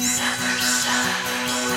Summer summer.